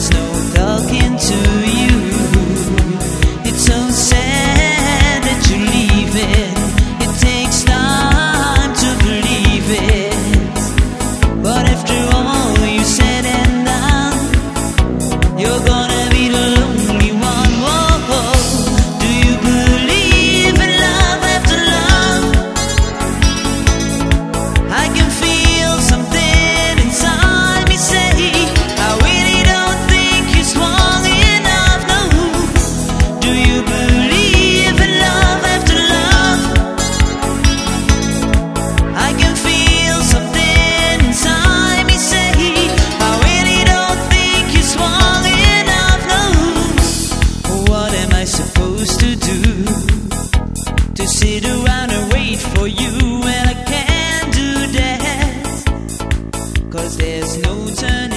There's no talking to you. It's so sad that you're leaving. there's no turning